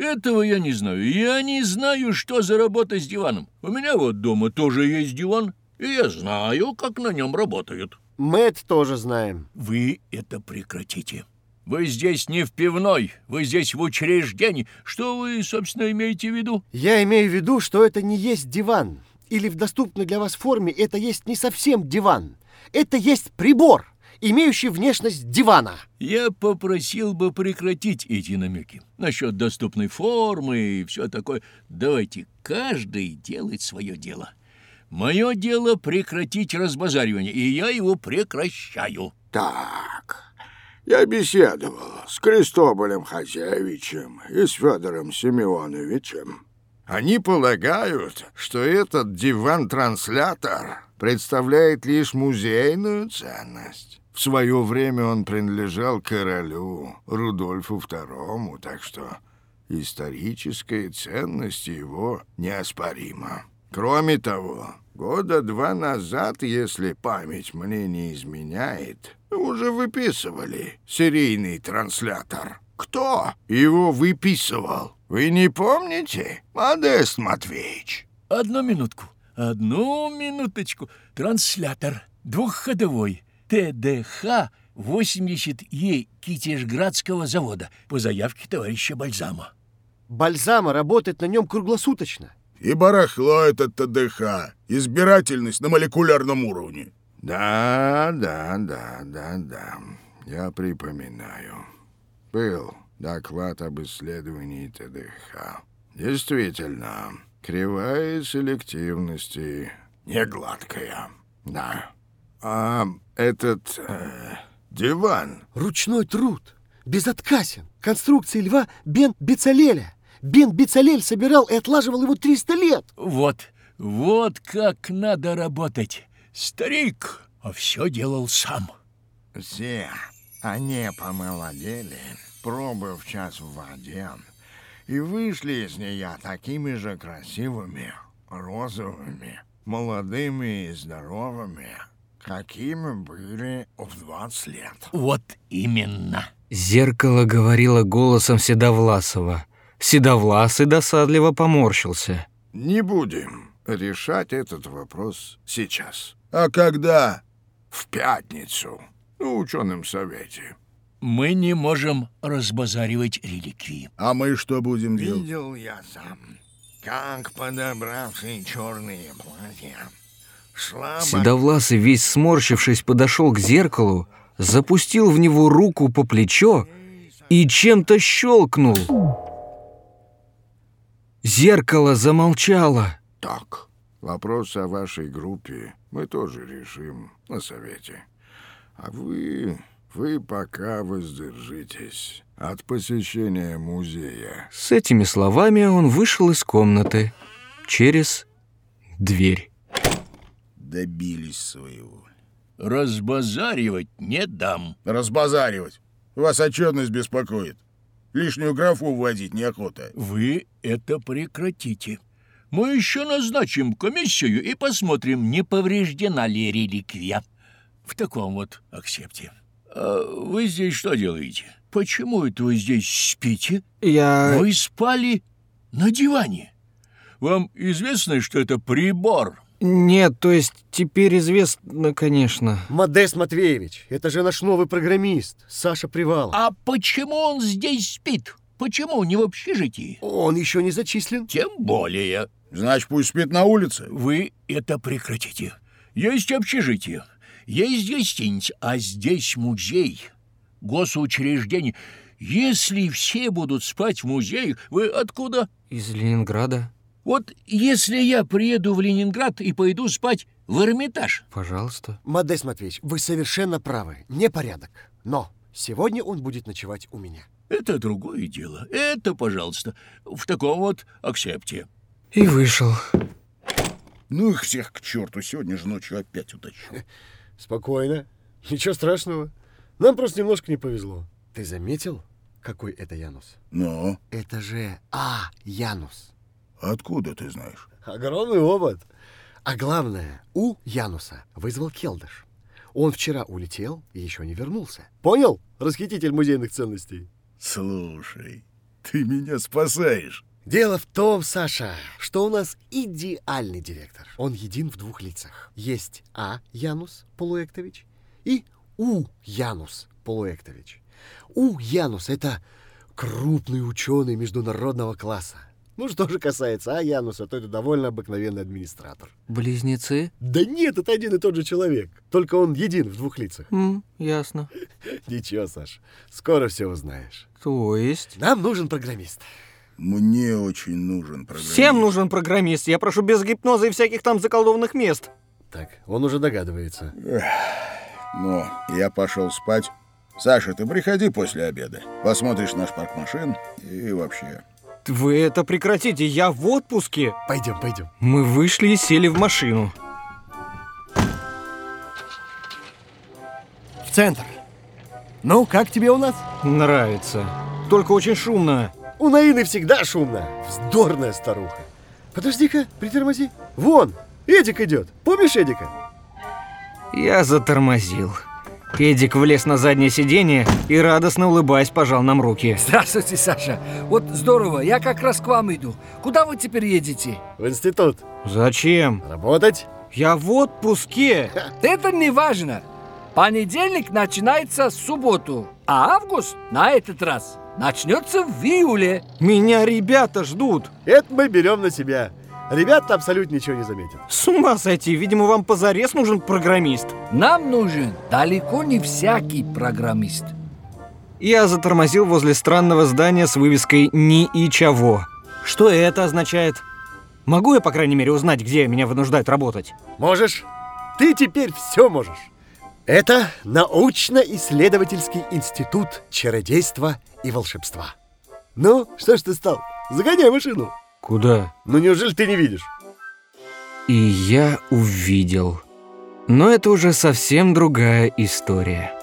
Этого я не знаю. Я не знаю, что за работа с диваном. У меня вот дома тоже есть диван, и я знаю, как на нем работают. Мы это тоже знаем. Вы это прекратите. Вы здесь не в пивной, вы здесь в учреждении. Что вы, собственно, имеете в виду? Я имею в виду, что это не есть диван. Или в доступной для вас форме это есть не совсем диван. Это есть прибор, имеющий внешность дивана. Я попросил бы прекратить эти намеки. Насчет доступной формы и все такое. Давайте каждый делать свое дело. Мое дело прекратить разбазаривание, и я его прекращаю. Так, я беседовал с Крестоболем Хазевичем и с Федором Семеновичем. Они полагают, что этот диван-транслятор представляет лишь музейную ценность. В свое время он принадлежал королю Рудольфу II, так что историческая ценность его неоспорима. Кроме того, года два назад, если память мне не изменяет, уже выписывали серийный транслятор. Кто его выписывал? Вы не помните, Модест Матвеевич? Одну минутку, одну минуточку. Транслятор двухходовой ТДХ 80Е Китежградского завода по заявке товарища Бальзама. Бальзама работает на нем круглосуточно. И барахло это ТДХ. Избирательность на молекулярном уровне. Да, да, да, да, да. Я припоминаю. Был доклад об исследовании ТДХ. Действительно, кривая селективности не гладкая. Да. А этот э, диван... Ручной труд. безотказен. Конструкции льва Бен Бецалеля. Бен Бецалель собирал и отлаживал его 300 лет. Вот, вот как надо работать. Старик, а все делал сам. Все они помолодели, пробыв час в воде, и вышли из нее такими же красивыми, розовыми, молодыми и здоровыми, какими были в 20 лет. Вот именно. Зеркало говорило голосом Седовласова. Седовласый досадливо поморщился. Не будем решать этот вопрос сейчас. А когда? В пятницу. На ученом совете. Мы не можем разбазаривать реликвии. А мы что будем делать? Видел я сам, как подобравшие черные платья Седовласый, весь сморщившись, подошел к зеркалу, запустил в него руку по плечо и чем-то щелкнул. Зеркало замолчало. Так, вопрос о вашей группе мы тоже решим на совете. А вы, вы пока воздержитесь от посещения музея. С этими словами он вышел из комнаты через дверь. Добились своего. Разбазаривать не дам. Разбазаривать? Вас отчетность беспокоит. Лишнюю графу вводить неохота. Вы это прекратите. Мы еще назначим комиссию и посмотрим, не повреждена ли реликвия. В таком вот аксепте. А вы здесь что делаете? Почему это вы здесь спите? Я... Вы спали на диване. Вам известно, что это прибор? Нет, то есть теперь известно, конечно. Модест Матвеевич, это же наш новый программист, Саша Привал. А почему он здесь спит? Почему не в общежитии? Он еще не зачислен. Тем более. Значит, пусть спит на улице. Вы это прекратите. Есть общежитие, есть гостиница, а здесь музей, госучреждение. Если все будут спать в музее, вы откуда? Из Ленинграда. Вот если я приеду в Ленинград и пойду спать в Эрмитаж. Пожалуйста. Модест Матвеевич, вы совершенно правы. Непорядок. Но сегодня он будет ночевать у меня. Это другое дело. Это, пожалуйста, в таком вот аксепте. И вышел. Ну их всех к черту, сегодня же ночью опять утащу. Спокойно. Ничего страшного. Нам просто немножко не повезло. Ты заметил, какой это Янус? Ну? Это же А. Откуда ты знаешь? Огромный опыт. А главное, у Януса вызвал Келдыш. Он вчера улетел и еще не вернулся. Понял, расхититель музейных ценностей? Слушай, ты меня спасаешь. Дело в том, Саша, что у нас идеальный директор. Он един в двух лицах. Есть А. Янус Полуэктович и У. Янус Полуэктович. У. Янус — это крупный ученый международного класса. Ну, что же касается А. Януса, то это довольно обыкновенный администратор. Близнецы? Да нет, это один и тот же человек. Только он един в двух лицах. М, ясно. Ничего, Саш, скоро все узнаешь. То есть? Нам нужен программист. Мне очень нужен программист. Всем нужен программист. Я прошу без гипноза и всяких там заколдованных мест. Так, он уже догадывается. Ну, я пошел спать. Саша, ты приходи после обеда. Посмотришь наш парк машин и вообще. Вы это прекратите, я в отпуске. Пойдем, пойдем. Мы вышли и сели в машину. В центр. Ну, как тебе у нас? Нравится. Только очень шумно. У Наины всегда шумно. Вздорная старуха. Подожди-ка, притормози. Вон, Эдик идет. Помнишь Эдика? Я затормозил. Эдик влез на заднее сиденье и, радостно улыбаясь, пожал нам руки. Здравствуйте, Саша. Вот здорово, я как раз к вам иду. Куда вы теперь едете? В институт. Зачем? Работать. Я в отпуске. Это не важно. Понедельник начинается в субботу, а август на этот раз начнется в июле. Меня ребята ждут. Это мы берем на себя. Ребята абсолютно ничего не заметят. С ума сойти, видимо, вам позарез нужен программист. Нам нужен далеко не всякий программист. Я затормозил возле странного здания с вывеской «Ни и чего». Что это означает? Могу я, по крайней мере, узнать, где меня вынуждают работать? Можешь. Ты теперь все можешь. Это научно-исследовательский институт чародейства и волшебства. Ну, что ж ты стал? Загоняй машину. Куда? Ну, неужели ты не видишь? И я увидел. Но это уже совсем другая история.